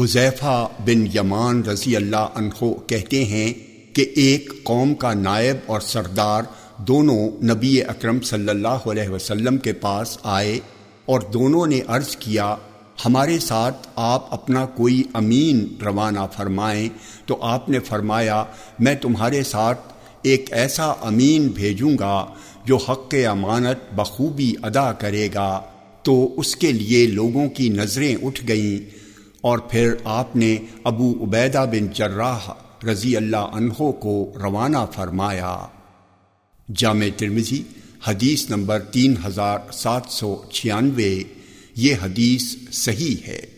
حذیفہ بن یمان رضی اللہ عنہ کہتے ہیں کہ ایک قوم کا نائب اور سردار دونوں نبی اکرم صلی اللہ علیہ وسلم کے پاس آئے اور دونوں نے عرض کیا، ہمارے ساتھ آپ اپنا کوئی امین روانہ فرمائیں۔ تو آپ نے فرمایا، میں تمہارے ساتھ ایک ایسا امین بھیجوں گا جو حق امانت بخوبی ادا کرے گا۔ تو اس کے لیے لوگوں کی نظریں اٹھ گئیں۔ اور پھر آپ نے ابو عبیدہ بن جراح رضی اللہ عنہ کو روانہ فرمایا۔ جامع ترمزی حدیث نمبر تین ہزار سات سو چھیانوے، یہ حدیث صحیح ہے۔